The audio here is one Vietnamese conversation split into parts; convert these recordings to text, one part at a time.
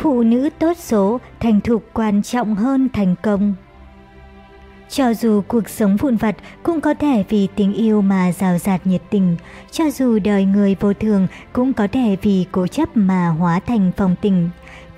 Phụ nữ tốt số, thành thục quan trọng hơn thành công. Cho dù cuộc sống vụn vặt cũng có thể vì tình yêu mà rào rạt nhiệt tình, cho dù đời người vô thường cũng có thể vì cố chấp mà hóa thành phòng tình.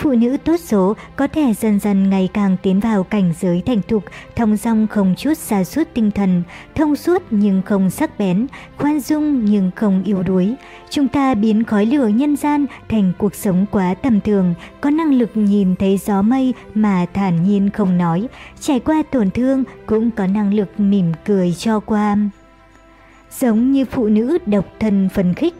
Phụ nữ tốt số có thể dần dần ngày càng tiến vào cảnh giới thành thục, thông dong không chút xa suốt tinh thần, thông suốt nhưng không sắc bén, khoan dung nhưng không yếu đuối. Chúng ta biến khói lửa nhân gian thành cuộc sống quá tầm thường, có năng lực nhìn thấy gió mây mà thản nhiên không nói, trải qua tổn thương cũng có năng lực mỉm cười cho qua. Giống như phụ nữ độc thân phấn khích,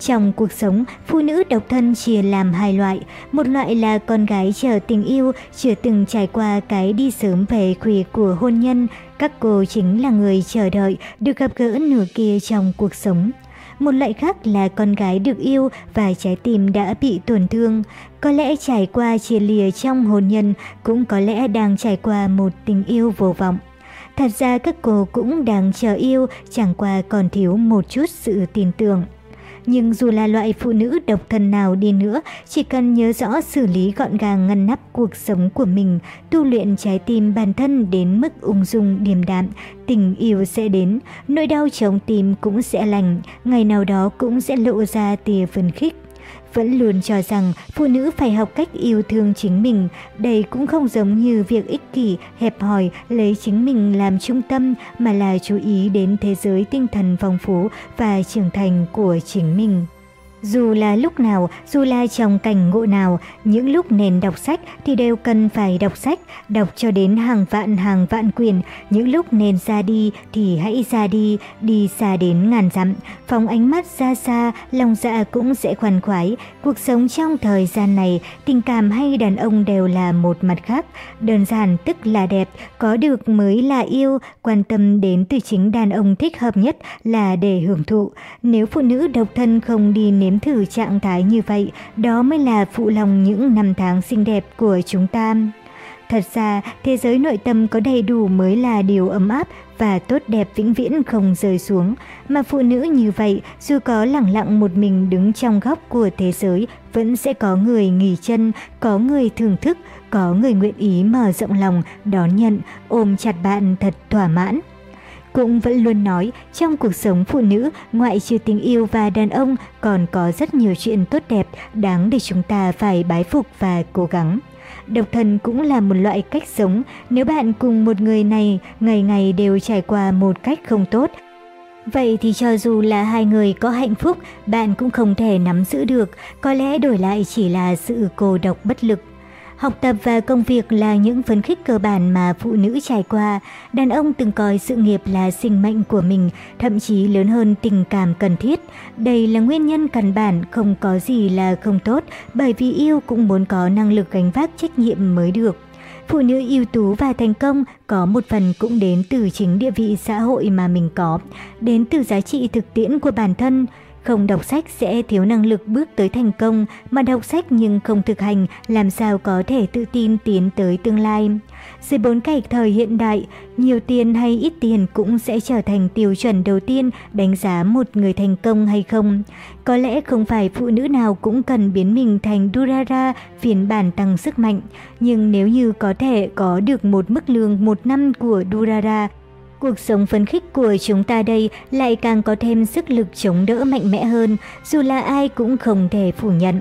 trong cuộc sống, phụ nữ độc thân chia làm hai loại. Một loại là con gái chờ tình yêu, chưa từng trải qua cái đi sớm về khuya của hôn nhân. Các cô chính là người chờ đợi được gặp gỡ nửa kia trong cuộc sống. Một loại khác là con gái được yêu và trái tim đã bị tổn thương. Có lẽ trải qua chia lìa trong hôn nhân, cũng có lẽ đang trải qua một tình yêu vô vọng. Thật ra các cô cũng đang chờ yêu, chẳng qua còn thiếu một chút sự tin tưởng. Nhưng dù là loại phụ nữ độc thân nào đi nữa, chỉ cần nhớ rõ xử lý gọn gàng ngăn nắp cuộc sống của mình, tu luyện trái tim bản thân đến mức ung dung điềm đạm, tình yêu sẽ đến, nỗi đau trong tim cũng sẽ lành, ngày nào đó cũng sẽ lộ ra tia phấn khích vẫn luôn cho rằng phụ nữ phải học cách yêu thương chính mình. Đây cũng không giống như việc ích kỷ, hẹp hòi, lấy chính mình làm trung tâm, mà là chú ý đến thế giới tinh thần phong phú và trưởng thành của chính mình. Dù là lúc nào, dù là trong cảnh ngộ nào, những lúc nên đọc sách thì đều cần phải đọc sách, đọc cho đến hàng vạn hàng vạn quyển. Những lúc nên ra đi thì hãy ra đi, đi xa đến ngàn dặm. Phóng ánh mắt ra xa, lòng dạ cũng sẽ khoan khoái. Cuộc sống trong thời gian này, tình cảm hay đàn ông đều là một mặt khác. Đơn giản tức là đẹp, có được mới là yêu, quan tâm đến từ chính đàn ông thích hợp nhất là để hưởng thụ. Nếu phụ nữ độc thân không đi nếm nếm thử trạng thái như vậy, đó mới là phụ lòng những năm tháng xinh đẹp của chúng ta. Thật ra, thế giới nội tâm có đầy đủ mới là điều ấm áp và tốt đẹp vĩnh viễn không rơi xuống. Mà phụ nữ như vậy, dù có lặng lặng một mình đứng trong góc của thế giới, vẫn sẽ có người nghỉ chân, có người thưởng thức, có người nguyện ý mở rộng lòng, đón nhận, ôm chặt bạn thật thỏa mãn cũng vẫn luôn nói trong cuộc sống phụ nữ ngoại trừ tình yêu và đàn ông còn có rất nhiều chuyện tốt đẹp đáng để chúng ta phải bái phục và cố gắng. Độc thân cũng là một loại cách sống, nếu bạn cùng một người này ngày ngày đều trải qua một cách không tốt, Vậy thì cho dù là hai người có hạnh phúc, bạn cũng không thể nắm giữ được, có lẽ đổi lại chỉ là sự cô độc bất lực. Học tập và công việc là những phấn khích cơ bản mà phụ nữ trải qua. Đàn ông từng coi sự nghiệp là sinh mệnh của mình, thậm chí lớn hơn tình cảm cần thiết. Đây là nguyên nhân căn bản không có gì là không tốt, bởi vì yêu cũng muốn có năng lực gánh vác trách nhiệm mới được. Phụ nữ ưu tú và thành công có một phần cũng đến từ chính địa vị xã hội mà mình có, đến từ giá trị thực tiễn của bản thân. Không đọc sách sẽ thiếu năng lực bước tới thành công, mà đọc sách nhưng không thực hành làm sao có thể tự tin tiến tới tương lai. Dưới bốn cảnh thời hiện đại, nhiều tiền hay ít tiền cũng sẽ trở thành tiêu chuẩn đầu tiên đánh giá một người thành công hay không. Có lẽ không phải phụ nữ nào cũng cần biến mình thành Durara phiên bản tăng sức mạnh, nhưng nếu như có thể có được một mức lương một năm của Durara Cuộc sống phấn khích của chúng ta đây lại càng có thêm sức lực chống đỡ mạnh mẽ hơn, dù là ai cũng không thể phủ nhận.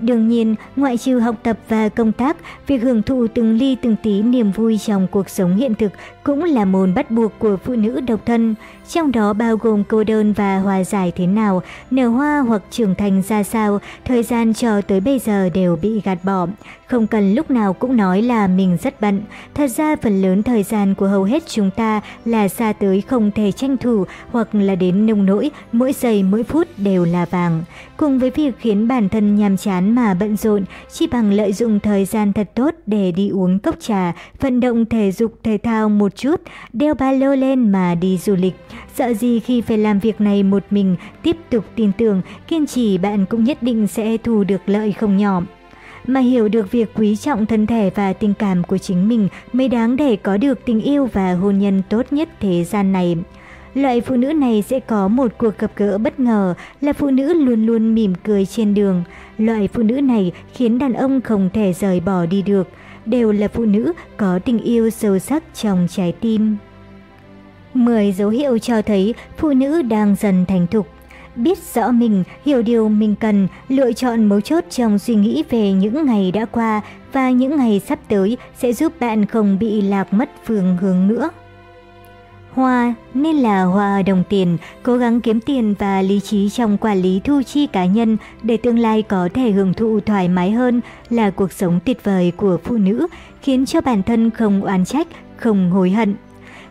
Đương nhiên, ngoại trừ học tập và công tác, việc hưởng thụ từng ly từng tí niềm vui trong cuộc sống hiện thực cũng là môn bắt buộc của phụ nữ độc thân, trong đó bao gồm cô đơn và hòa giải thế nào, nở hoa hoặc trưởng thành ra sao, thời gian cho tới bây giờ đều bị gạt bỏ. Không cần lúc nào cũng nói là mình rất bận, thật ra phần lớn thời gian của hầu hết chúng ta là xa tới không thể tranh thủ hoặc là đến nông nỗi, mỗi giây mỗi phút đều là vàng. Cùng với việc khiến bản thân nhàm chán mà bận rộn, chỉ bằng lợi dụng thời gian thật tốt để đi uống cốc trà, vận động thể dục thể thao một chút, đeo ba lô lên mà đi du lịch. Sợ gì khi phải làm việc này một mình, tiếp tục tin tưởng, kiên trì bạn cũng nhất định sẽ thu được lợi không nhỏ mà hiểu được việc quý trọng thân thể và tình cảm của chính mình mới đáng để có được tình yêu và hôn nhân tốt nhất thế gian này. Loại phụ nữ này sẽ có một cuộc gặp gỡ bất ngờ là phụ nữ luôn luôn mỉm cười trên đường. Loại phụ nữ này khiến đàn ông không thể rời bỏ đi được. Đều là phụ nữ có tình yêu sâu sắc trong trái tim. 10 dấu hiệu cho thấy phụ nữ đang dần thành thục biết rõ mình, hiểu điều mình cần, lựa chọn mấu chốt trong suy nghĩ về những ngày đã qua và những ngày sắp tới sẽ giúp bạn không bị lạc mất phương hướng nữa. Hoa nên là hoa đồng tiền, cố gắng kiếm tiền và lý trí trong quản lý thu chi cá nhân để tương lai có thể hưởng thụ thoải mái hơn là cuộc sống tuyệt vời của phụ nữ, khiến cho bản thân không oán trách, không hối hận.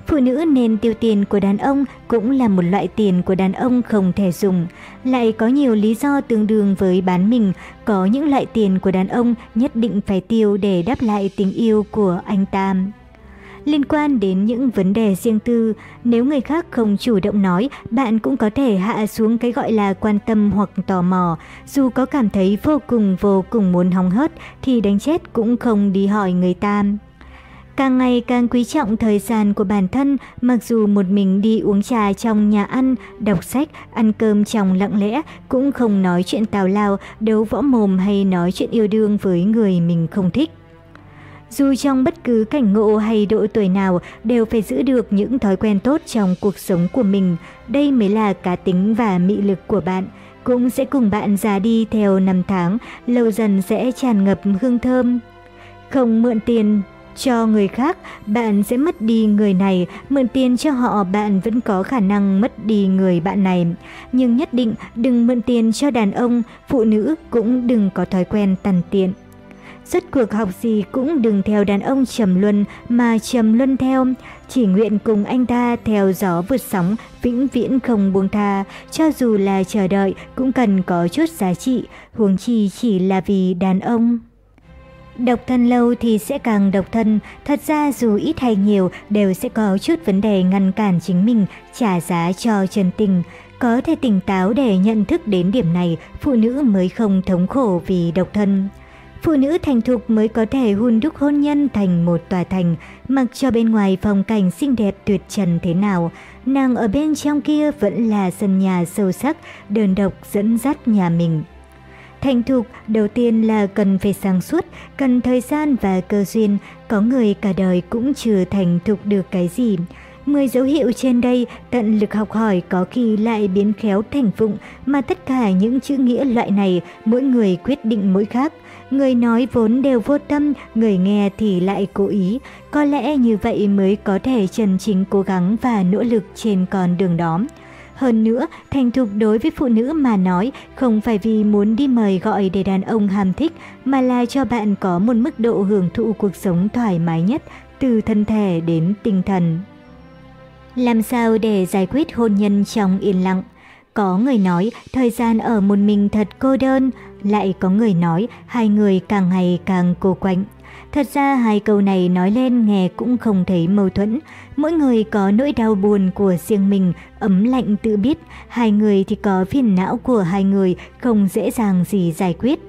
Phụ nữ nên tiêu tiền của đàn ông cũng là một loại tiền của đàn ông không thể dùng. Lại có nhiều lý do tương đương với bán mình, có những loại tiền của đàn ông nhất định phải tiêu để đáp lại tình yêu của anh tam Liên quan đến những vấn đề riêng tư, nếu người khác không chủ động nói, bạn cũng có thể hạ xuống cái gọi là quan tâm hoặc tò mò. Dù có cảm thấy vô cùng vô cùng muốn hóng hớt thì đánh chết cũng không đi hỏi người ta. Càng ngày càng quý trọng thời gian của bản thân, mặc dù một mình đi uống trà trong nhà ăn, đọc sách, ăn cơm trong lặng lẽ, cũng không nói chuyện tào lao, đấu võ mồm hay nói chuyện yêu đương với người mình không thích. Dù trong bất cứ cảnh ngộ hay độ tuổi nào đều phải giữ được những thói quen tốt trong cuộc sống của mình. Đây mới là cá tính và mị lực của bạn. Cũng sẽ cùng bạn già đi theo năm tháng, lâu dần sẽ tràn ngập hương thơm. Không mượn tiền cho người khác, bạn sẽ mất đi người này, mượn tiền cho họ bạn vẫn có khả năng mất đi người bạn này. Nhưng nhất định đừng mượn tiền cho đàn ông, phụ nữ cũng đừng có thói quen tàn tiện. Suốt cuộc học gì cũng đừng theo đàn ông trầm luân mà trầm luân theo, chỉ nguyện cùng anh ta theo gió vượt sóng, vĩnh viễn không buông tha, cho dù là chờ đợi cũng cần có chút giá trị, huống chi chỉ là vì đàn ông. Độc thân lâu thì sẽ càng độc thân, thật ra dù ít hay nhiều đều sẽ có chút vấn đề ngăn cản chính mình trả giá cho chân tình. Có thể tỉnh táo để nhận thức đến điểm này, phụ nữ mới không thống khổ vì độc thân. Phụ nữ thành thục mới có thể hun đúc hôn nhân thành một tòa thành, mặc cho bên ngoài phong cảnh xinh đẹp tuyệt trần thế nào, nàng ở bên trong kia vẫn là sân nhà sâu sắc, đơn độc dẫn dắt nhà mình. Thành thục đầu tiên là cần phải sáng suốt, cần thời gian và cơ duyên, có người cả đời cũng chưa thành thục được cái gì. Mười dấu hiệu trên đây tận lực học hỏi có khi lại biến khéo thành phụng mà tất cả những chữ nghĩa loại này mỗi người quyết định mỗi khác. Người nói vốn đều vô tâm, người nghe thì lại cố ý. Có lẽ như vậy mới có thể chân chính cố gắng và nỗ lực trên con đường đó. Hơn nữa, thành thục đối với phụ nữ mà nói không phải vì muốn đi mời gọi để đàn ông ham thích, mà là cho bạn có một mức độ hưởng thụ cuộc sống thoải mái nhất, từ thân thể đến tinh thần. Làm sao để giải quyết hôn nhân trong yên lặng? Có người nói thời gian ở một mình thật cô đơn, lại có người nói hai người càng ngày càng cô quạnh. Thật ra hai câu này nói lên nghe cũng không thấy mâu thuẫn. Mỗi người có nỗi đau buồn của riêng mình, ấm lạnh tự biết. Hai người thì có phiền não của hai người, không dễ dàng gì giải quyết.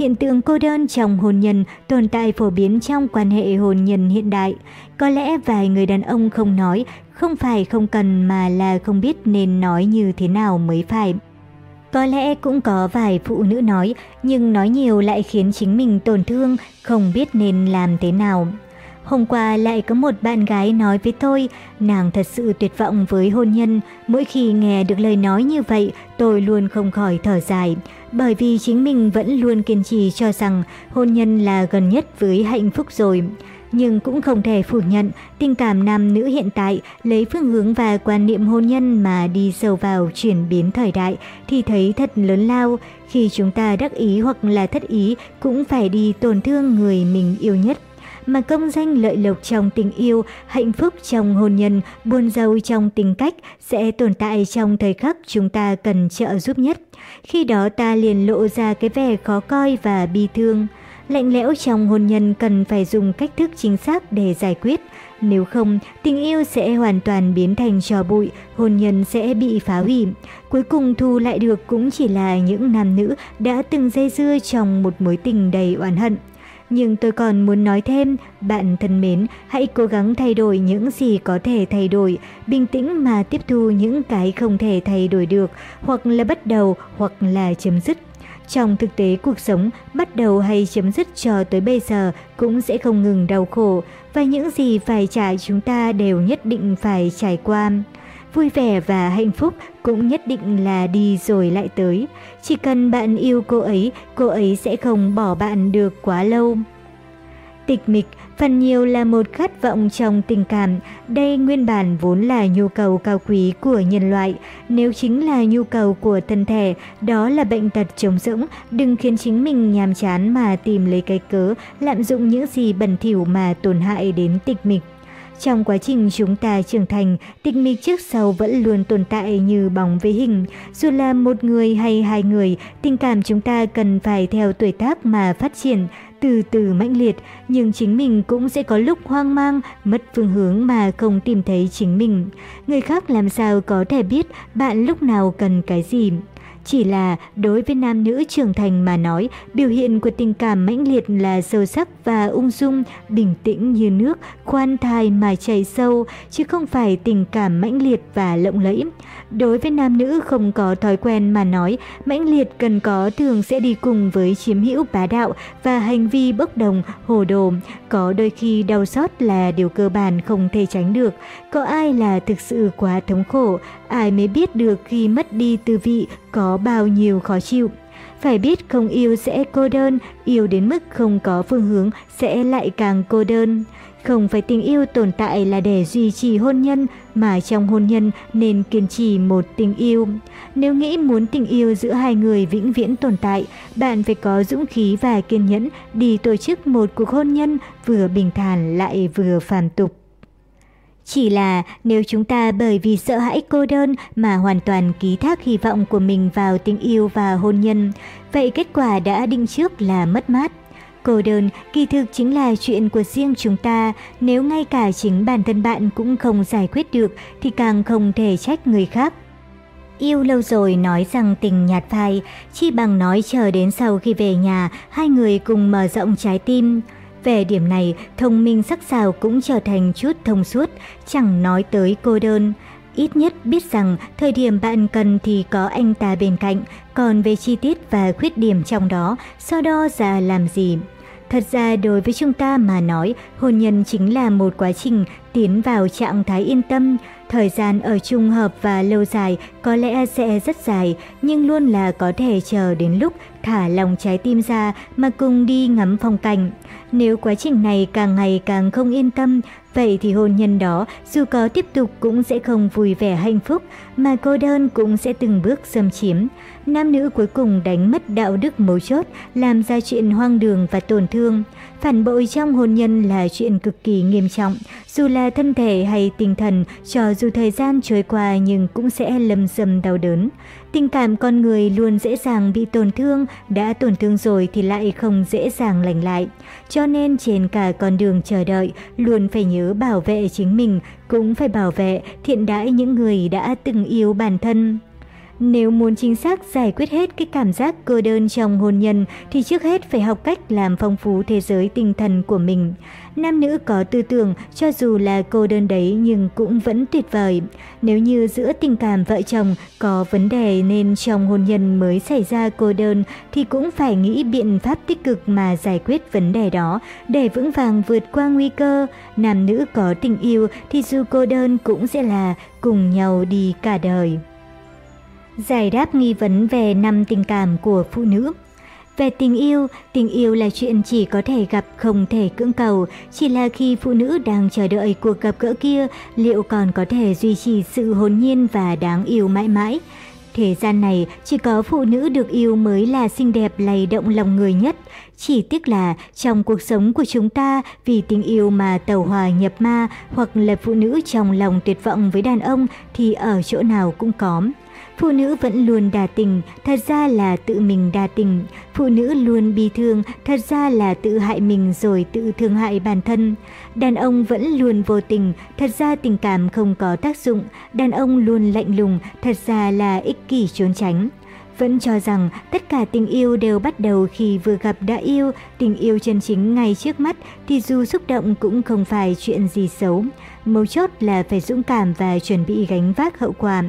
Hiện tượng cô đơn trong hôn nhân tồn tại phổ biến trong quan hệ hôn nhân hiện đại. Có lẽ vài người đàn ông không nói, không phải không cần mà là không biết nên nói như thế nào mới phải. Có lẽ cũng có vài phụ nữ nói, nhưng nói nhiều lại khiến chính mình tổn thương, không biết nên làm thế nào. Hôm qua lại có một bạn gái nói với tôi, nàng thật sự tuyệt vọng với hôn nhân. Mỗi khi nghe được lời nói như vậy, tôi luôn không khỏi thở dài. Bởi vì chính mình vẫn luôn kiên trì cho rằng hôn nhân là gần nhất với hạnh phúc rồi nhưng cũng không thể phủ nhận tình cảm nam nữ hiện tại lấy phương hướng và quan niệm hôn nhân mà đi sâu vào chuyển biến thời đại thì thấy thật lớn lao. Khi chúng ta đắc ý hoặc là thất ý cũng phải đi tổn thương người mình yêu nhất mà công danh lợi lộc trong tình yêu, hạnh phúc trong hôn nhân, buồn giàu trong tình cách sẽ tồn tại trong thời khắc chúng ta cần trợ giúp nhất. Khi đó ta liền lộ ra cái vẻ khó coi và bi thương. Lạnh lẽo trong hôn nhân cần phải dùng cách thức chính xác để giải quyết. Nếu không, tình yêu sẽ hoàn toàn biến thành trò bụi, hôn nhân sẽ bị phá hủy. Cuối cùng thu lại được cũng chỉ là những nam nữ đã từng dây dưa trong một mối tình đầy oán hận. Nhưng tôi còn muốn nói thêm, bạn thân mến, hãy cố gắng thay đổi những gì có thể thay đổi, bình tĩnh mà tiếp thu những cái không thể thay đổi được, hoặc là bắt đầu hoặc là chấm dứt. Trong thực tế cuộc sống, bắt đầu hay chấm dứt cho tới bây giờ cũng sẽ không ngừng đau khổ, và những gì phải trải chúng ta đều nhất định phải trải qua. Vui vẻ và hạnh phúc cũng nhất định là đi rồi lại tới. Chỉ cần bạn yêu cô ấy, cô ấy sẽ không bỏ bạn được quá lâu. Tịch mịch phần nhiều là một khát vọng trong tình cảm. Đây nguyên bản vốn là nhu cầu cao quý của nhân loại. Nếu chính là nhu cầu của thân thể, đó là bệnh tật trống rỗng. Đừng khiến chính mình nhàm chán mà tìm lấy cái cớ, lạm dụng những gì bẩn thỉu mà tổn hại đến tịch mịch. Trong quá trình chúng ta trưởng thành, tịch mịch trước sau vẫn luôn tồn tại như bóng với hình. Dù là một người hay hai người, tình cảm chúng ta cần phải theo tuổi tác mà phát triển, từ từ mãnh liệt, nhưng chính mình cũng sẽ có lúc hoang mang, mất phương hướng mà không tìm thấy chính mình. Người khác làm sao có thể biết bạn lúc nào cần cái gì. Chỉ là đối với nam nữ trưởng thành mà nói, biểu hiện của tình cảm mãnh liệt là sâu sắc và ung dung, bình tĩnh như nước, khoan thai mà chảy sâu, chứ không phải tình cảm mãnh liệt và lộng lẫy. Đối với nam nữ không có thói quen mà nói, mãnh liệt cần có thường sẽ đi cùng với chiếm hữu bá đạo và hành vi bốc đồng, hồ đồ. Có đôi khi đau xót là điều cơ bản không thể tránh được. Có ai là thực sự quá thống khổ, ai mới biết được khi mất đi tư vị có bao nhiêu khó chịu. Phải biết không yêu sẽ cô đơn, yêu đến mức không có phương hướng sẽ lại càng cô đơn. Không phải tình yêu tồn tại là để duy trì hôn nhân, mà trong hôn nhân nên kiên trì một tình yêu. Nếu nghĩ muốn tình yêu giữa hai người vĩnh viễn tồn tại, bạn phải có dũng khí và kiên nhẫn đi tổ chức một cuộc hôn nhân vừa bình thản lại vừa phản tục. Chỉ là nếu chúng ta bởi vì sợ hãi cô đơn mà hoàn toàn ký thác hy vọng của mình vào tình yêu và hôn nhân, vậy kết quả đã định trước là mất mát. Cô đơn kỳ thực chính là chuyện của riêng chúng ta, nếu ngay cả chính bản thân bạn cũng không giải quyết được thì càng không thể trách người khác. Yêu lâu rồi nói rằng tình nhạt phai, chi bằng nói chờ đến sau khi về nhà, hai người cùng mở rộng trái tim. Về điểm này, thông minh sắc sảo cũng trở thành chút thông suốt, chẳng nói tới cô đơn. Ít nhất biết rằng thời điểm bạn cần thì có anh ta bên cạnh, còn về chi tiết và khuyết điểm trong đó, so đo ra làm gì. Thật ra đối với chúng ta mà nói, hôn nhân chính là một quá trình tiến vào trạng thái yên tâm. Thời gian ở chung hợp và lâu dài có lẽ sẽ rất dài, nhưng luôn là có thể chờ đến lúc thả lòng trái tim ra mà cùng đi ngắm phong cảnh. Nếu quá trình này càng ngày càng không yên tâm, vậy thì hôn nhân đó dù có tiếp tục cũng sẽ không vui vẻ hạnh phúc, mà cô đơn cũng sẽ từng bước xâm chiếm. Nam nữ cuối cùng đánh mất đạo đức mấu chốt, làm ra chuyện hoang đường và tổn thương. Phản bội trong hôn nhân là chuyện cực kỳ nghiêm trọng, dù là thân thể hay tinh thần, cho dù thời gian trôi qua nhưng cũng sẽ lâm dâm đau đớn. Tình cảm con người luôn dễ dàng bị tổn thương, đã tổn thương rồi thì lại không dễ dàng lành lại. Cho nên trên cả con đường chờ đợi, luôn phải nhớ nhớ bảo vệ chính mình, cũng phải bảo vệ thiện đãi những người đã từng yêu bản thân. Nếu muốn chính xác giải quyết hết cái cảm giác cô đơn trong hôn nhân, thì trước hết phải học cách làm phong phú thế giới tinh thần của mình. Nam nữ có tư tưởng, cho dù là cô đơn đấy nhưng cũng vẫn tuyệt vời. Nếu như giữa tình cảm vợ chồng có vấn đề nên trong hôn nhân mới xảy ra cô đơn, thì cũng phải nghĩ biện pháp tích cực mà giải quyết vấn đề đó để vững vàng vượt qua nguy cơ. Nam nữ có tình yêu thì dù cô đơn cũng sẽ là cùng nhau đi cả đời. Giải đáp nghi vấn về năm tình cảm của phụ nữ về tình yêu, tình yêu là chuyện chỉ có thể gặp không thể cưỡng cầu, chỉ là khi phụ nữ đang chờ đợi cuộc gặp gỡ kia, liệu còn có thể duy trì sự hồn nhiên và đáng yêu mãi mãi. Thế gian này chỉ có phụ nữ được yêu mới là xinh đẹp lay động lòng người nhất. Chỉ tiếc là trong cuộc sống của chúng ta vì tình yêu mà tàu hòa nhập ma hoặc là phụ nữ trong lòng tuyệt vọng với đàn ông thì ở chỗ nào cũng có. Phụ nữ vẫn luôn đa tình, thật ra là tự mình đa tình. Phụ nữ luôn bi thương, thật ra là tự hại mình rồi tự thương hại bản thân. Đàn ông vẫn luôn vô tình, thật ra tình cảm không có tác dụng. Đàn ông luôn lạnh lùng, thật ra là ích kỷ trốn tránh. Vẫn cho rằng tất cả tình yêu đều bắt đầu khi vừa gặp đã yêu, tình yêu chân chính ngay trước mắt thì dù xúc động cũng không phải chuyện gì xấu. Mấu chốt là phải dũng cảm và chuẩn bị gánh vác hậu quả.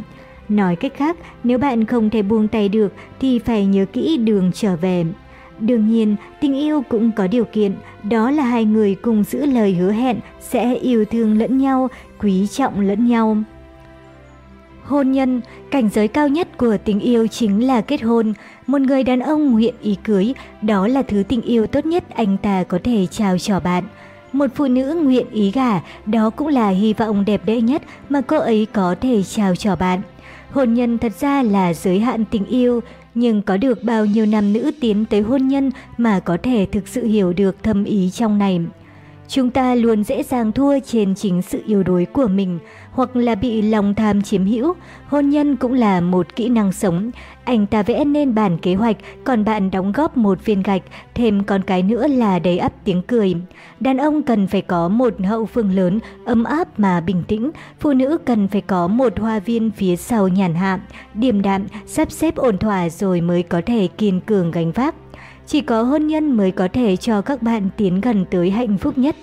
Nói cách khác, nếu bạn không thể buông tay được thì phải nhớ kỹ đường trở về. Đương nhiên, tình yêu cũng có điều kiện, đó là hai người cùng giữ lời hứa hẹn sẽ yêu thương lẫn nhau, quý trọng lẫn nhau. Hôn nhân, cảnh giới cao nhất của tình yêu chính là kết hôn. Một người đàn ông nguyện ý cưới, đó là thứ tình yêu tốt nhất anh ta có thể trao cho bạn. Một phụ nữ nguyện ý gả, đó cũng là hy vọng đẹp đẽ nhất mà cô ấy có thể trao cho bạn. Hôn nhân thật ra là giới hạn tình yêu, nhưng có được bao nhiêu nam nữ tiến tới hôn nhân mà có thể thực sự hiểu được thâm ý trong này. Chúng ta luôn dễ dàng thua trên chính sự yếu đuối của mình hoặc là bị lòng tham chiếm hữu. Hôn nhân cũng là một kỹ năng sống. Anh ta vẽ nên bản kế hoạch, còn bạn đóng góp một viên gạch, thêm con cái nữa là đầy ắp tiếng cười. Đàn ông cần phải có một hậu phương lớn, ấm áp mà bình tĩnh. Phụ nữ cần phải có một hoa viên phía sau nhàn hạ, điềm đạm, sắp xếp ổn thỏa rồi mới có thể kiên cường gánh vác. Chỉ có hôn nhân mới có thể cho các bạn tiến gần tới hạnh phúc nhất.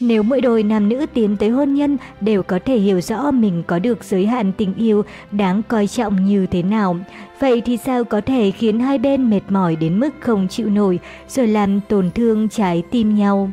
Nếu mỗi đôi nam nữ tiến tới hôn nhân đều có thể hiểu rõ mình có được giới hạn tình yêu đáng coi trọng như thế nào, vậy thì sao có thể khiến hai bên mệt mỏi đến mức không chịu nổi rồi làm tổn thương trái tim nhau?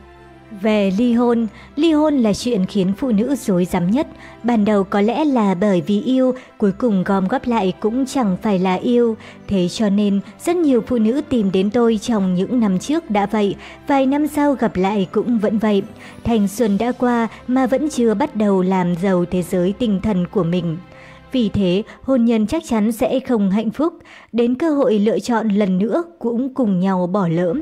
Về ly hôn, ly hôn là chuyện khiến phụ nữ dối rắm nhất. Ban đầu có lẽ là bởi vì yêu, cuối cùng gom góp lại cũng chẳng phải là yêu. Thế cho nên, rất nhiều phụ nữ tìm đến tôi trong những năm trước đã vậy, vài năm sau gặp lại cũng vẫn vậy. Thành xuân đã qua mà vẫn chưa bắt đầu làm giàu thế giới tinh thần của mình. Vì thế, hôn nhân chắc chắn sẽ không hạnh phúc, đến cơ hội lựa chọn lần nữa cũng cùng nhau bỏ lỡ.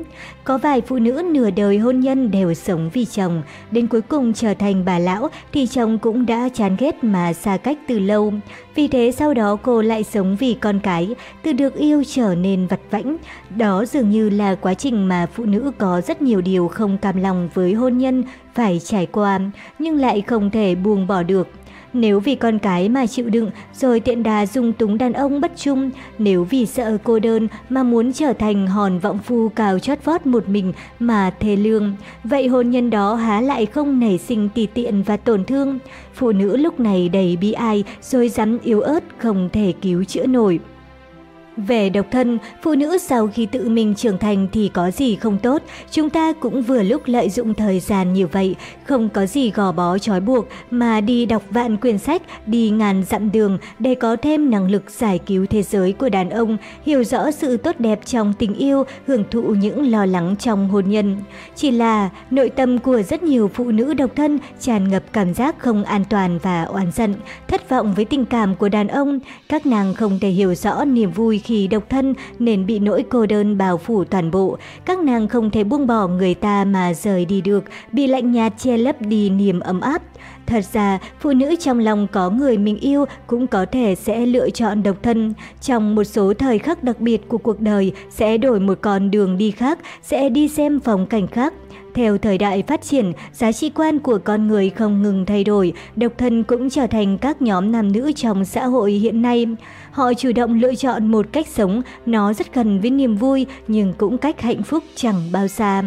Có vài phụ nữ nửa đời hôn nhân đều sống vì chồng, đến cuối cùng trở thành bà lão thì chồng cũng đã chán ghét mà xa cách từ lâu. Vì thế sau đó cô lại sống vì con cái, từ được yêu trở nên vặt vãnh. Đó dường như là quá trình mà phụ nữ có rất nhiều điều không cam lòng với hôn nhân phải trải qua, nhưng lại không thể buông bỏ được. Nếu vì con cái mà chịu đựng rồi tiện đà dung túng đàn ông bất trung, nếu vì sợ cô đơn mà muốn trở thành hòn vọng phu cào chót vót một mình mà thê lương, vậy hôn nhân đó há lại không nảy sinh tì tiện và tổn thương. Phụ nữ lúc này đầy bi ai rồi dám yếu ớt không thể cứu chữa nổi. Về độc thân, phụ nữ sau khi tự mình trưởng thành thì có gì không tốt, chúng ta cũng vừa lúc lợi dụng thời gian như vậy, không có gì gò bó trói buộc mà đi đọc vạn quyển sách, đi ngàn dặm đường để có thêm năng lực giải cứu thế giới của đàn ông, hiểu rõ sự tốt đẹp trong tình yêu, hưởng thụ những lo lắng trong hôn nhân. Chỉ là nội tâm của rất nhiều phụ nữ độc thân tràn ngập cảm giác không an toàn và oán giận, thất vọng với tình cảm của đàn ông, các nàng không thể hiểu rõ niềm vui khi độc thân nên bị nỗi cô đơn bao phủ toàn bộ. Các nàng không thể buông bỏ người ta mà rời đi được, bị lạnh nhạt che lấp đi niềm ấm áp. Thật ra, phụ nữ trong lòng có người mình yêu cũng có thể sẽ lựa chọn độc thân. Trong một số thời khắc đặc biệt của cuộc đời, sẽ đổi một con đường đi khác, sẽ đi xem phong cảnh khác. Theo thời đại phát triển, giá trị quan của con người không ngừng thay đổi, độc thân cũng trở thành các nhóm nam nữ trong xã hội hiện nay. Họ chủ động lựa chọn một cách sống, nó rất gần với niềm vui nhưng cũng cách hạnh phúc chẳng bao xa.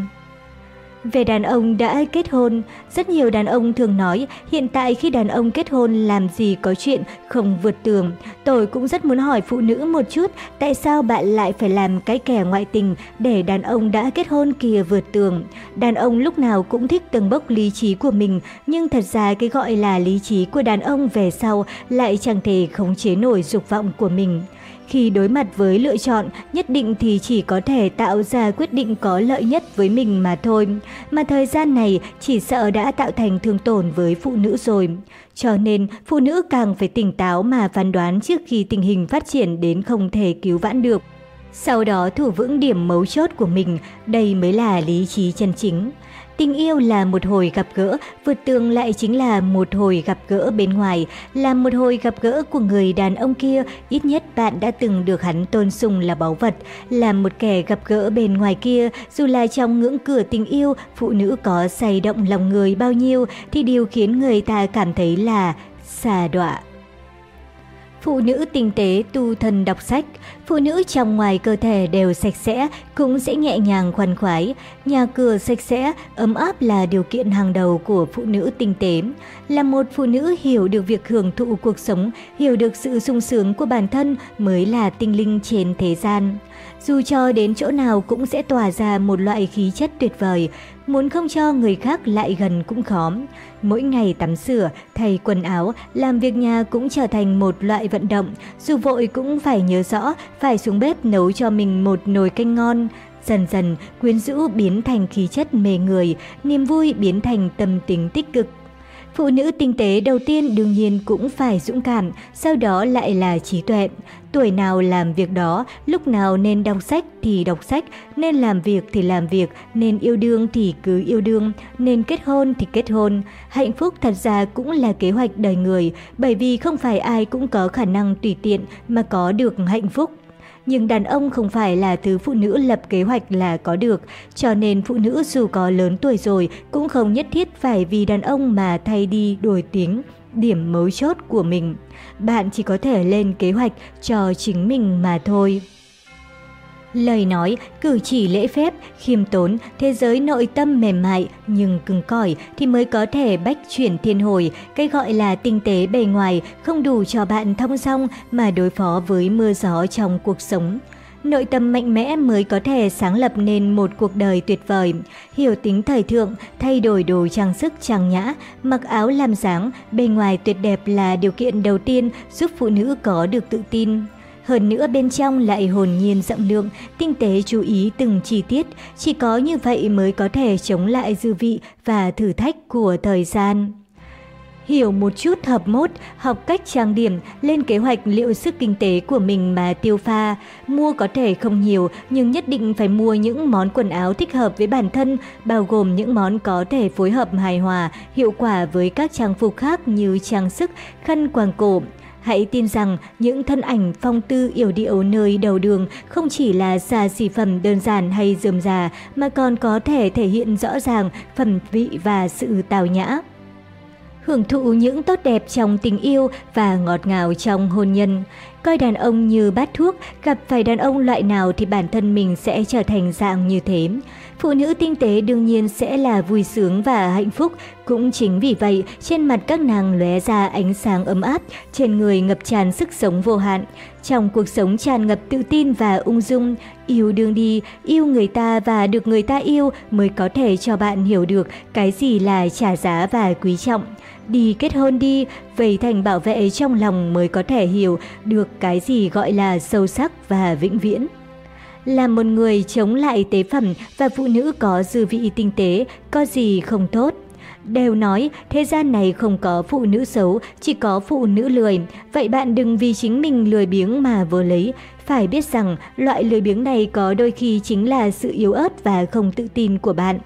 Về đàn ông đã kết hôn, rất nhiều đàn ông thường nói hiện tại khi đàn ông kết hôn làm gì có chuyện không vượt tường. Tôi cũng rất muốn hỏi phụ nữ một chút tại sao bạn lại phải làm cái kẻ ngoại tình để đàn ông đã kết hôn kia vượt tường. Đàn ông lúc nào cũng thích tầng bốc lý trí của mình nhưng thật ra cái gọi là lý trí của đàn ông về sau lại chẳng thể khống chế nổi dục vọng của mình. Khi đối mặt với lựa chọn, nhất định thì chỉ có thể tạo ra quyết định có lợi nhất với mình mà thôi. Mà thời gian này chỉ sợ đã tạo thành thương tổn với phụ nữ rồi. Cho nên, phụ nữ càng phải tỉnh táo mà phán đoán trước khi tình hình phát triển đến không thể cứu vãn được. Sau đó thủ vững điểm mấu chốt của mình, đây mới là lý trí chân chính. Tình yêu là một hồi gặp gỡ, vượt tường lại chính là một hồi gặp gỡ bên ngoài, là một hồi gặp gỡ của người đàn ông kia, ít nhất bạn đã từng được hắn tôn sùng là báu vật, là một kẻ gặp gỡ bên ngoài kia, dù là trong ngưỡng cửa tình yêu, phụ nữ có say động lòng người bao nhiêu thì điều khiến người ta cảm thấy là xà đọa. Phụ nữ tinh tế tu thân đọc sách, phụ nữ trong ngoài cơ thể đều sạch sẽ cũng sẽ nhẹ nhàng khoan khoái. Nhà cửa sạch sẽ, ấm áp là điều kiện hàng đầu của phụ nữ tinh tế. Là một phụ nữ hiểu được việc hưởng thụ cuộc sống, hiểu được sự sung sướng của bản thân mới là tinh linh trên thế gian. Dù cho đến chỗ nào cũng sẽ tỏa ra một loại khí chất tuyệt vời, muốn không cho người khác lại gần cũng khó. Mỗi ngày tắm sửa, thay quần áo, làm việc nhà cũng trở thành một loại vận động, dù vội cũng phải nhớ rõ, phải xuống bếp nấu cho mình một nồi canh ngon. Dần dần, quyến rũ biến thành khí chất mê người, niềm vui biến thành tâm tính tích cực. Phụ nữ tinh tế đầu tiên đương nhiên cũng phải dũng cảm, sau đó lại là trí tuệ. Tuổi nào làm việc đó, lúc nào nên đọc sách thì đọc sách, nên làm việc thì làm việc, nên yêu đương thì cứ yêu đương, nên kết hôn thì kết hôn. Hạnh phúc thật ra cũng là kế hoạch đời người, bởi vì không phải ai cũng có khả năng tùy tiện mà có được hạnh phúc. Nhưng đàn ông không phải là thứ phụ nữ lập kế hoạch là có được, cho nên phụ nữ dù có lớn tuổi rồi cũng không nhất thiết phải vì đàn ông mà thay đi đổi tiếng, điểm mấu chốt của mình. Bạn chỉ có thể lên kế hoạch cho chính mình mà thôi. Lời nói, cử chỉ lễ phép, khiêm tốn, thế giới nội tâm mềm mại nhưng cứng cỏi thì mới có thể bách chuyển thiên hồi. Cái gọi là tinh tế bề ngoài không đủ cho bạn thông song mà đối phó với mưa gió trong cuộc sống. Nội tâm mạnh mẽ mới có thể sáng lập nên một cuộc đời tuyệt vời. Hiểu tính thời thượng, thay đổi đồ trang sức trang nhã, mặc áo làm dáng, bề ngoài tuyệt đẹp là điều kiện đầu tiên giúp phụ nữ có được tự tin. Hơn nữa bên trong lại hồn nhiên rộng lượng, tinh tế chú ý từng chi tiết, chỉ có như vậy mới có thể chống lại dư vị và thử thách của thời gian. Hiểu một chút hợp mốt, học cách trang điểm, lên kế hoạch liệu sức kinh tế của mình mà tiêu pha. Mua có thể không nhiều, nhưng nhất định phải mua những món quần áo thích hợp với bản thân, bao gồm những món có thể phối hợp hài hòa, hiệu quả với các trang phục khác như trang sức, khăn quàng cổ, Hãy tin rằng những thân ảnh phong tư yểu điệu nơi đầu đường không chỉ là xa xỉ phẩm đơn giản hay dườm già mà còn có thể thể hiện rõ ràng phẩm vị và sự tào nhã. Hưởng thụ những tốt đẹp trong tình yêu và ngọt ngào trong hôn nhân. Coi đàn ông như bát thuốc, gặp phải đàn ông loại nào thì bản thân mình sẽ trở thành dạng như thế. Phụ nữ tinh tế đương nhiên sẽ là vui sướng và hạnh phúc, cũng chính vì vậy trên mặt các nàng lóe ra ánh sáng ấm áp, trên người ngập tràn sức sống vô hạn. Trong cuộc sống tràn ngập tự tin và ung dung, yêu đương đi, yêu người ta và được người ta yêu mới có thể cho bạn hiểu được cái gì là trả giá và quý trọng. Đi kết hôn đi, vầy thành bảo vệ trong lòng mới có thể hiểu được cái gì gọi là sâu sắc và vĩnh viễn. Là một người chống lại tế phẩm và phụ nữ có dư vị tinh tế, có gì không tốt. Đều nói thế gian này không có phụ nữ xấu, chỉ có phụ nữ lười. Vậy bạn đừng vì chính mình lười biếng mà vừa lấy. Phải biết rằng loại lười biếng này có đôi khi chính là sự yếu ớt và không tự tin của bạn.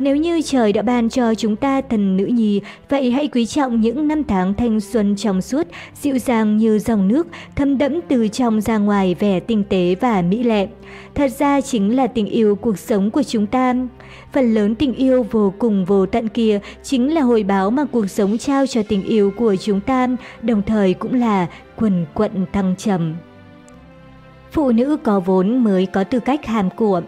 Nếu như trời đã ban cho chúng ta thần nữ nhi, vậy hãy quý trọng những năm tháng thanh xuân trong suốt, dịu dàng như dòng nước, thâm đẫm từ trong ra ngoài vẻ tinh tế và mỹ lệ. Thật ra chính là tình yêu cuộc sống của chúng ta. Phần lớn tình yêu vô cùng vô tận kia chính là hồi báo mà cuộc sống trao cho tình yêu của chúng ta, đồng thời cũng là quần quận thăng trầm. Phụ nữ có vốn mới có tư cách hàm của.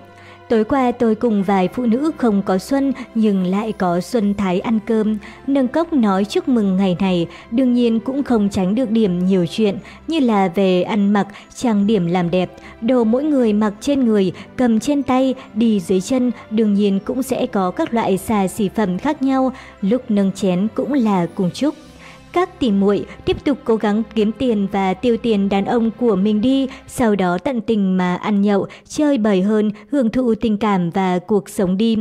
Tối qua tôi cùng vài phụ nữ không có xuân nhưng lại có xuân thái ăn cơm, nâng cốc nói chúc mừng ngày này, đương nhiên cũng không tránh được điểm nhiều chuyện như là về ăn mặc, trang điểm làm đẹp, đồ mỗi người mặc trên người, cầm trên tay, đi dưới chân, đương nhiên cũng sẽ có các loại xà xỉ phẩm khác nhau, lúc nâng chén cũng là cùng chúc các tỷ muội tiếp tục cố gắng kiếm tiền và tiêu tiền đàn ông của mình đi, sau đó tận tình mà ăn nhậu, chơi bời hơn, hưởng thụ tình cảm và cuộc sống đi.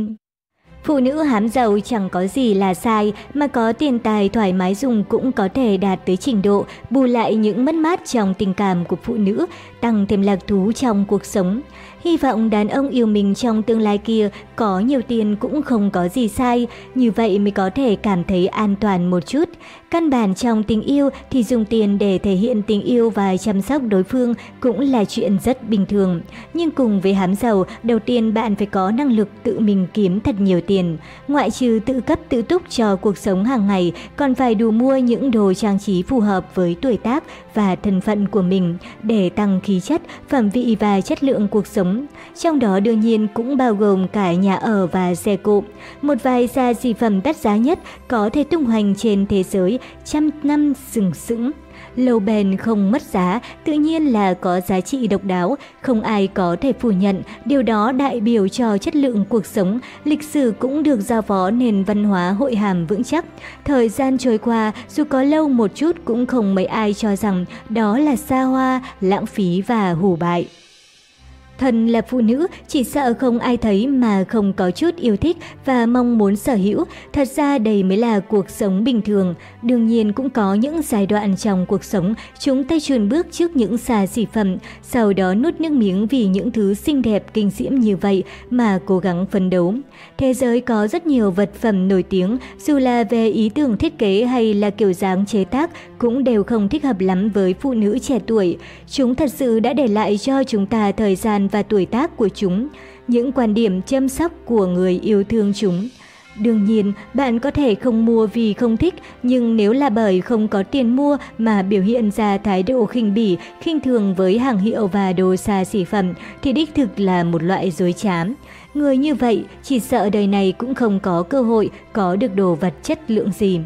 Phụ nữ hám giàu chẳng có gì là sai, mà có tiền tài thoải mái dùng cũng có thể đạt tới trình độ bù lại những mất mát trong tình cảm của phụ nữ, tăng thêm lạc thú trong cuộc sống. Hy vọng đàn ông yêu mình trong tương lai kia có nhiều tiền cũng không có gì sai, như vậy mới có thể cảm thấy an toàn một chút. Căn bản trong tình yêu thì dùng tiền để thể hiện tình yêu và chăm sóc đối phương cũng là chuyện rất bình thường. Nhưng cùng với hám giàu, đầu tiên bạn phải có năng lực tự mình kiếm thật nhiều tiền. Ngoại trừ tự cấp tự túc cho cuộc sống hàng ngày, còn phải đủ mua những đồ trang trí phù hợp với tuổi tác và thân phận của mình để tăng khí chất, phẩm vị và chất lượng cuộc sống. Trong đó đương nhiên cũng bao gồm cả nhà ở và xe cộ. Một vài gia dị phẩm đắt giá nhất có thể tung hoành trên thế giới trăm năm sừng sững. Lâu bền không mất giá, tự nhiên là có giá trị độc đáo, không ai có thể phủ nhận, điều đó đại biểu cho chất lượng cuộc sống, lịch sử cũng được giao phó nền văn hóa hội hàm vững chắc. Thời gian trôi qua, dù có lâu một chút cũng không mấy ai cho rằng đó là xa hoa, lãng phí và hủ bại thần là phụ nữ, chỉ sợ không ai thấy mà không có chút yêu thích và mong muốn sở hữu. Thật ra đây mới là cuộc sống bình thường. Đương nhiên cũng có những giai đoạn trong cuộc sống chúng ta chuồn bước trước những xà xỉ phẩm, sau đó nuốt nước miếng vì những thứ xinh đẹp kinh diễm như vậy mà cố gắng phấn đấu. Thế giới có rất nhiều vật phẩm nổi tiếng, dù là về ý tưởng thiết kế hay là kiểu dáng chế tác cũng đều không thích hợp lắm với phụ nữ trẻ tuổi. Chúng thật sự đã để lại cho chúng ta thời gian và tuổi tác của chúng, những quan điểm chăm sóc của người yêu thương chúng. Đương nhiên, bạn có thể không mua vì không thích, nhưng nếu là bởi không có tiền mua mà biểu hiện ra thái độ khinh bỉ, khinh thường với hàng hiệu và đồ xa xỉ phẩm thì đích thực là một loại dối trá. Người như vậy chỉ sợ đời này cũng không có cơ hội, có được đồ vật chất lượng gì.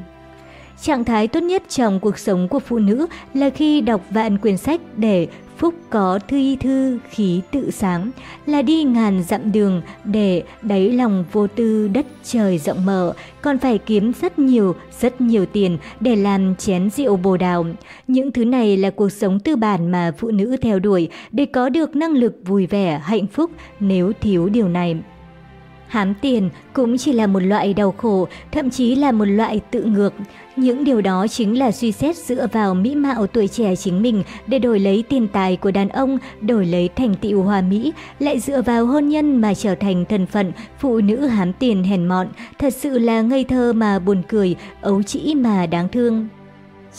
Trạng thái tốt nhất trong cuộc sống của phụ nữ là khi đọc vạn quyển sách để phúc có thi thư khí tự sáng, là đi ngàn dặm đường để đáy lòng vô tư đất trời rộng mở, còn phải kiếm rất nhiều, rất nhiều tiền để làm chén rượu bồ đào. Những thứ này là cuộc sống tư bản mà phụ nữ theo đuổi để có được năng lực vui vẻ, hạnh phúc nếu thiếu điều này. Hám tiền cũng chỉ là một loại đau khổ, thậm chí là một loại tự ngược. Những điều đó chính là suy xét dựa vào mỹ mạo tuổi trẻ chính mình để đổi lấy tiền tài của đàn ông, đổi lấy thành tựu hòa mỹ, lại dựa vào hôn nhân mà trở thành thân phận phụ nữ hám tiền hèn mọn, thật sự là ngây thơ mà buồn cười, ấu trĩ mà đáng thương.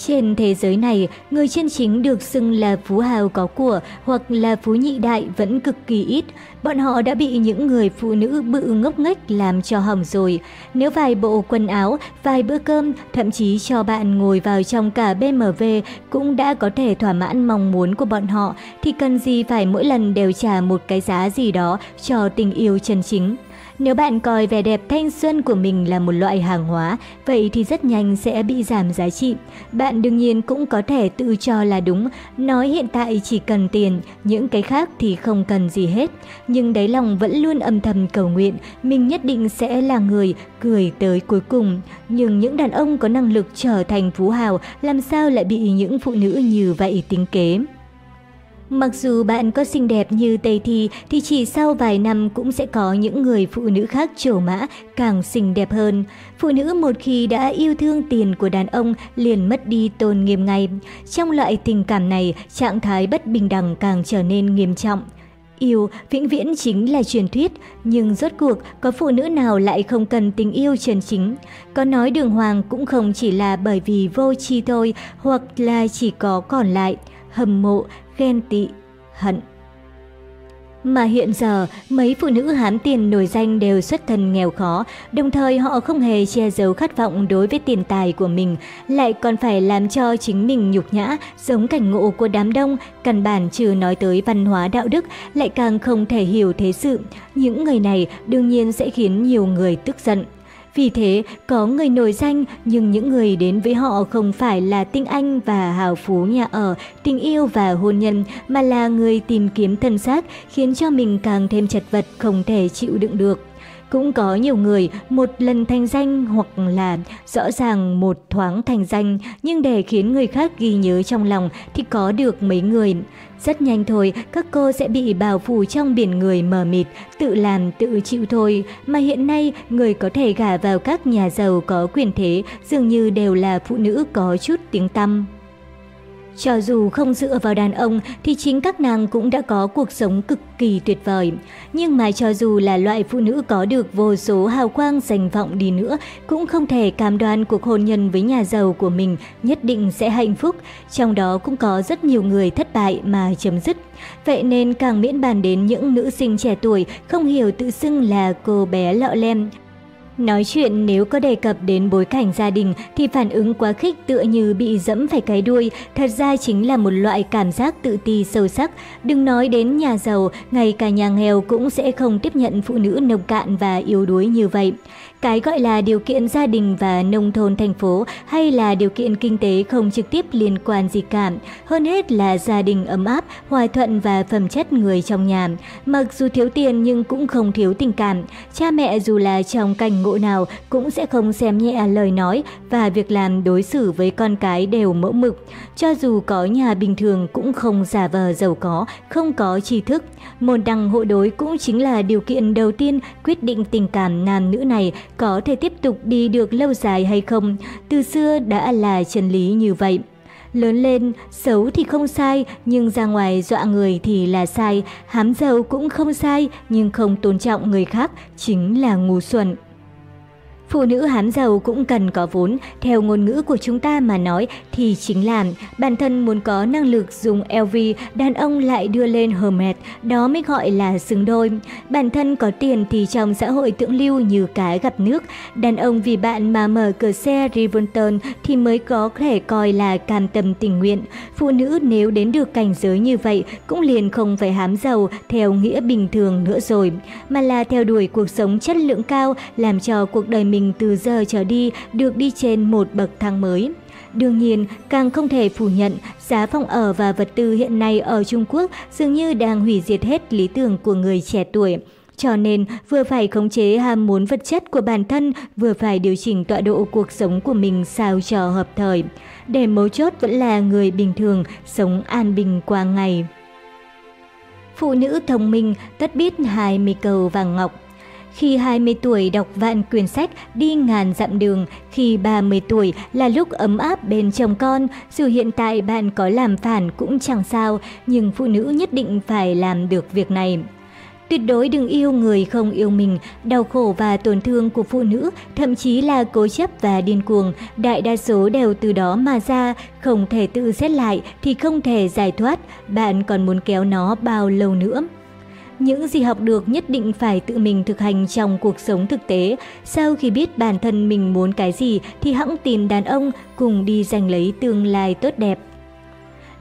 Trên thế giới này, người chân chính được xưng là phú hào có của hoặc là phú nhị đại vẫn cực kỳ ít. Bọn họ đã bị những người phụ nữ bự ngốc nghếch làm cho hỏng rồi. Nếu vài bộ quần áo, vài bữa cơm, thậm chí cho bạn ngồi vào trong cả BMW cũng đã có thể thỏa mãn mong muốn của bọn họ, thì cần gì phải mỗi lần đều trả một cái giá gì đó cho tình yêu chân chính. Nếu bạn coi vẻ đẹp thanh xuân của mình là một loại hàng hóa, vậy thì rất nhanh sẽ bị giảm giá trị. Bạn đương nhiên cũng có thể tự cho là đúng, nói hiện tại chỉ cần tiền, những cái khác thì không cần gì hết. Nhưng đáy lòng vẫn luôn âm thầm cầu nguyện, mình nhất định sẽ là người cười tới cuối cùng. Nhưng những đàn ông có năng lực trở thành phú hào làm sao lại bị những phụ nữ như vậy tính kế. Mặc dù bạn có xinh đẹp như Tây Thi thì chỉ sau vài năm cũng sẽ có những người phụ nữ khác trổ mã càng xinh đẹp hơn. Phụ nữ một khi đã yêu thương tiền của đàn ông liền mất đi tôn nghiêm ngay. Trong loại tình cảm này, trạng thái bất bình đẳng càng trở nên nghiêm trọng. Yêu vĩnh viễn chính là truyền thuyết, nhưng rốt cuộc có phụ nữ nào lại không cần tình yêu chân chính? Có nói đường hoàng cũng không chỉ là bởi vì vô tri thôi, hoặc là chỉ có còn lại hâm mộ, ghen tị, hận. Mà hiện giờ, mấy phụ nữ hám tiền nổi danh đều xuất thân nghèo khó, đồng thời họ không hề che giấu khát vọng đối với tiền tài của mình, lại còn phải làm cho chính mình nhục nhã, giống cảnh ngộ của đám đông, căn bản trừ nói tới văn hóa đạo đức, lại càng không thể hiểu thế sự. Những người này đương nhiên sẽ khiến nhiều người tức giận. Vì thế, có người nổi danh nhưng những người đến với họ không phải là tinh anh và hào phú nhà ở, tình yêu và hôn nhân, mà là người tìm kiếm thân xác khiến cho mình càng thêm chật vật không thể chịu đựng được cũng có nhiều người một lần thành danh hoặc là rõ ràng một thoáng thành danh nhưng để khiến người khác ghi nhớ trong lòng thì có được mấy người. Rất nhanh thôi, các cô sẽ bị bao phủ trong biển người mờ mịt, tự làm tự chịu thôi. Mà hiện nay, người có thể gả vào các nhà giàu có quyền thế dường như đều là phụ nữ có chút tiếng tăm. Cho dù không dựa vào đàn ông, thì chính các nàng cũng đã có cuộc sống cực kỳ tuyệt vời. Nhưng mà cho dù là loại phụ nữ có được vô số hào quang danh vọng đi nữa, cũng không thể cam đoan cuộc hôn nhân với nhà giàu của mình nhất định sẽ hạnh phúc. Trong đó cũng có rất nhiều người thất bại mà chấm dứt. Vậy nên càng miễn bàn đến những nữ sinh trẻ tuổi, không hiểu tự xưng là cô bé lọ lem. Nói chuyện nếu có đề cập đến bối cảnh gia đình thì phản ứng quá khích tựa như bị dẫm phải cái đuôi, thật ra chính là một loại cảm giác tự ti sâu sắc. Đừng nói đến nhà giàu, ngay cả nhà nghèo cũng sẽ không tiếp nhận phụ nữ nông cạn và yếu đuối như vậy. Cái gọi là điều kiện gia đình và nông thôn thành phố hay là điều kiện kinh tế không trực tiếp liên quan gì cả. Hơn hết là gia đình ấm áp, hòa thuận và phẩm chất người trong nhà. Mặc dù thiếu tiền nhưng cũng không thiếu tình cảm. Cha mẹ dù là trong cảnh ngộ nào cũng sẽ không xem nhẹ lời nói và việc làm đối xử với con cái đều mẫu mực. Cho dù có nhà bình thường cũng không giả vờ giàu có, không có tri thức. Môn đăng hộ đối cũng chính là điều kiện đầu tiên quyết định tình cảm nam nữ này có thể tiếp tục đi được lâu dài hay không, từ xưa đã là chân lý như vậy. Lớn lên, xấu thì không sai, nhưng ra ngoài dọa người thì là sai, hám giàu cũng không sai, nhưng không tôn trọng người khác chính là ngu xuẩn. Phụ nữ hám giàu cũng cần có vốn, theo ngôn ngữ của chúng ta mà nói thì chính là bản thân muốn có năng lực dùng LV, đàn ông lại đưa lên Hermes, đó mới gọi là xứng đôi. Bản thân có tiền thì trong xã hội thượng lưu như cá gặp nước, đàn ông vì bạn mà mở cửa xe Riverton thì mới có thể coi là cam tâm tình nguyện. Phụ nữ nếu đến được cảnh giới như vậy cũng liền không phải hám giàu theo nghĩa bình thường nữa rồi, mà là theo đuổi cuộc sống chất lượng cao, làm cho cuộc đời mình mình từ giờ trở đi được đi trên một bậc thang mới. Đương nhiên, càng không thể phủ nhận, giá phòng ở và vật tư hiện nay ở Trung Quốc dường như đang hủy diệt hết lý tưởng của người trẻ tuổi. Cho nên, vừa phải khống chế ham muốn vật chất của bản thân, vừa phải điều chỉnh tọa độ cuộc sống của mình sao cho hợp thời. Để mấu chốt vẫn là người bình thường, sống an bình qua ngày. Phụ nữ thông minh tất biết 20 cầu vàng ngọc khi 20 tuổi đọc vạn quyển sách đi ngàn dặm đường, khi 30 tuổi là lúc ấm áp bên chồng con, dù hiện tại bạn có làm phản cũng chẳng sao, nhưng phụ nữ nhất định phải làm được việc này. Tuyệt đối đừng yêu người không yêu mình, đau khổ và tổn thương của phụ nữ, thậm chí là cố chấp và điên cuồng, đại đa số đều từ đó mà ra, không thể tự xét lại thì không thể giải thoát, bạn còn muốn kéo nó bao lâu nữa. Những gì học được nhất định phải tự mình thực hành trong cuộc sống thực tế. Sau khi biết bản thân mình muốn cái gì thì hãng tìm đàn ông cùng đi giành lấy tương lai tốt đẹp.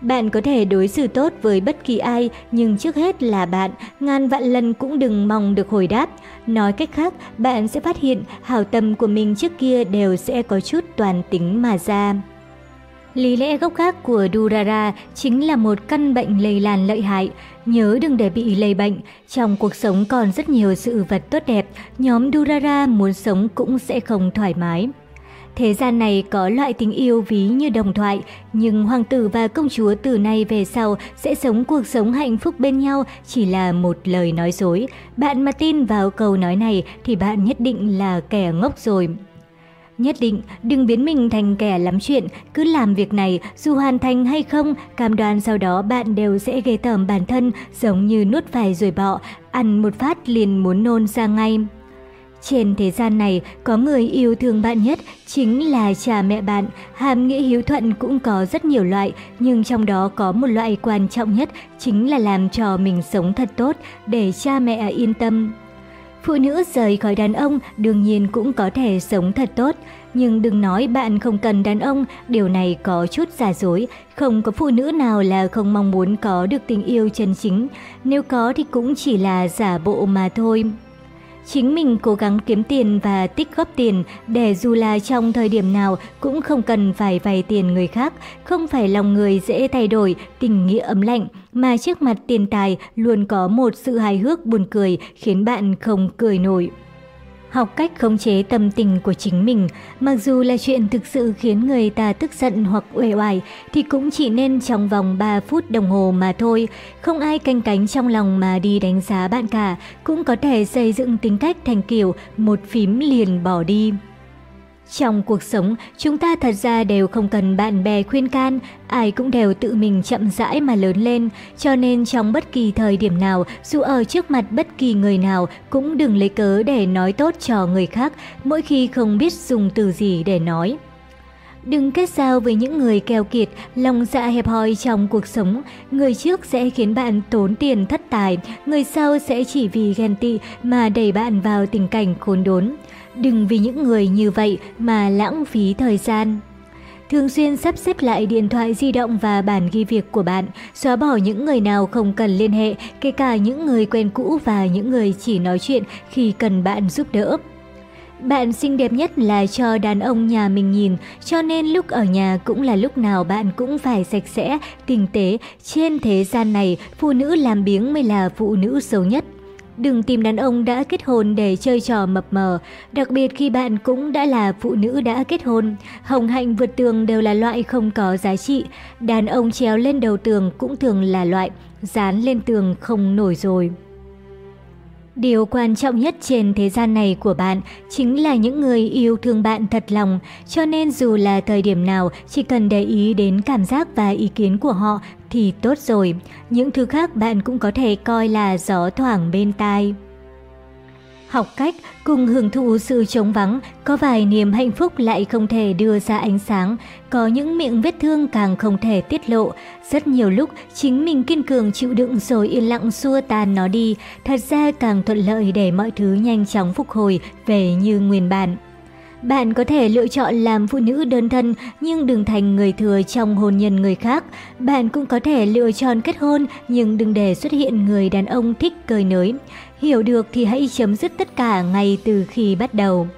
Bạn có thể đối xử tốt với bất kỳ ai, nhưng trước hết là bạn, ngàn vạn lần cũng đừng mong được hồi đáp. Nói cách khác, bạn sẽ phát hiện hảo tâm của mình trước kia đều sẽ có chút toàn tính mà ra. Lý lẽ gốc gác của Durara chính là một căn bệnh lây lan lợi hại. Nhớ đừng để bị lây bệnh. Trong cuộc sống còn rất nhiều sự vật tốt đẹp, nhóm Durara muốn sống cũng sẽ không thoải mái. Thế gian này có loại tình yêu ví như đồng thoại, nhưng hoàng tử và công chúa từ nay về sau sẽ sống cuộc sống hạnh phúc bên nhau chỉ là một lời nói dối. Bạn mà tin vào câu nói này thì bạn nhất định là kẻ ngốc rồi. Nhất định đừng biến mình thành kẻ lắm chuyện, cứ làm việc này dù hoàn thành hay không, cam đoan sau đó bạn đều sẽ ghê tởm bản thân giống như nuốt phải rồi bọ, ăn một phát liền muốn nôn ra ngay. Trên thế gian này có người yêu thương bạn nhất chính là cha mẹ bạn. Hàm nghĩa hiếu thuận cũng có rất nhiều loại, nhưng trong đó có một loại quan trọng nhất chính là làm cho mình sống thật tốt để cha mẹ yên tâm. Phụ nữ rời khỏi đàn ông đương nhiên cũng có thể sống thật tốt, nhưng đừng nói bạn không cần đàn ông, điều này có chút giả dối, không có phụ nữ nào là không mong muốn có được tình yêu chân chính, nếu có thì cũng chỉ là giả bộ mà thôi. Chính mình cố gắng kiếm tiền và tích góp tiền để dù là trong thời điểm nào cũng không cần phải vay tiền người khác, không phải lòng người dễ thay đổi, tình nghĩa ấm lạnh, mà trước mặt tiền tài luôn có một sự hài hước buồn cười khiến bạn không cười nổi học cách khống chế tâm tình của chính mình. Mặc dù là chuyện thực sự khiến người ta tức giận hoặc uể oải thì cũng chỉ nên trong vòng 3 phút đồng hồ mà thôi. Không ai canh cánh trong lòng mà đi đánh giá bạn cả, cũng có thể xây dựng tính cách thành kiểu một phím liền bỏ đi. Trong cuộc sống, chúng ta thật ra đều không cần bạn bè khuyên can, ai cũng đều tự mình chậm rãi mà lớn lên, cho nên trong bất kỳ thời điểm nào, dù ở trước mặt bất kỳ người nào, cũng đừng lấy cớ để nói tốt cho người khác, mỗi khi không biết dùng từ gì để nói. Đừng kết giao với những người keo kiệt, lòng dạ hẹp hòi trong cuộc sống. Người trước sẽ khiến bạn tốn tiền thất tài, người sau sẽ chỉ vì ghen tị mà đẩy bạn vào tình cảnh khốn đốn. Đừng vì những người như vậy mà lãng phí thời gian. Thường xuyên sắp xếp lại điện thoại di động và bản ghi việc của bạn, xóa bỏ những người nào không cần liên hệ, kể cả những người quen cũ và những người chỉ nói chuyện khi cần bạn giúp đỡ. Bạn xinh đẹp nhất là cho đàn ông nhà mình nhìn, cho nên lúc ở nhà cũng là lúc nào bạn cũng phải sạch sẽ, tinh tế. Trên thế gian này, phụ nữ làm biếng mới là phụ nữ xấu nhất. Đừng tìm đàn ông đã kết hôn để chơi trò mập mờ, đặc biệt khi bạn cũng đã là phụ nữ đã kết hôn. Hồng hạnh vượt tường đều là loại không có giá trị, đàn ông treo lên đầu tường cũng thường là loại dán lên tường không nổi rồi. Điều quan trọng nhất trên thế gian này của bạn chính là những người yêu thương bạn thật lòng, cho nên dù là thời điểm nào, chỉ cần để ý đến cảm giác và ý kiến của họ thì tốt rồi. Những thứ khác bạn cũng có thể coi là gió thoảng bên tai. Học cách cùng hưởng thụ sự trống vắng, có vài niềm hạnh phúc lại không thể đưa ra ánh sáng, có những miệng vết thương càng không thể tiết lộ. Rất nhiều lúc chính mình kiên cường chịu đựng rồi yên lặng xua tan nó đi, thật ra càng thuận lợi để mọi thứ nhanh chóng phục hồi về như nguyên bản. Bạn có thể lựa chọn làm phụ nữ đơn thân nhưng đừng thành người thừa trong hôn nhân người khác. Bạn cũng có thể lựa chọn kết hôn nhưng đừng để xuất hiện người đàn ông thích cơi nới. Hiểu được thì hãy chấm dứt tất cả ngay từ khi bắt đầu.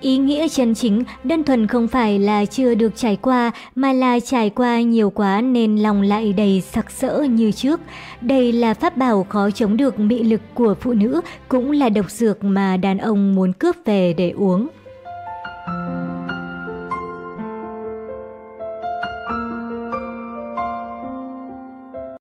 Ý nghĩa chân chính đơn thuần không phải là chưa được trải qua mà là trải qua nhiều quá nên lòng lại đầy sặc sỡ như trước. Đây là pháp bảo khó chống được mị lực của phụ nữ, cũng là độc dược mà đàn ông muốn cướp về để uống.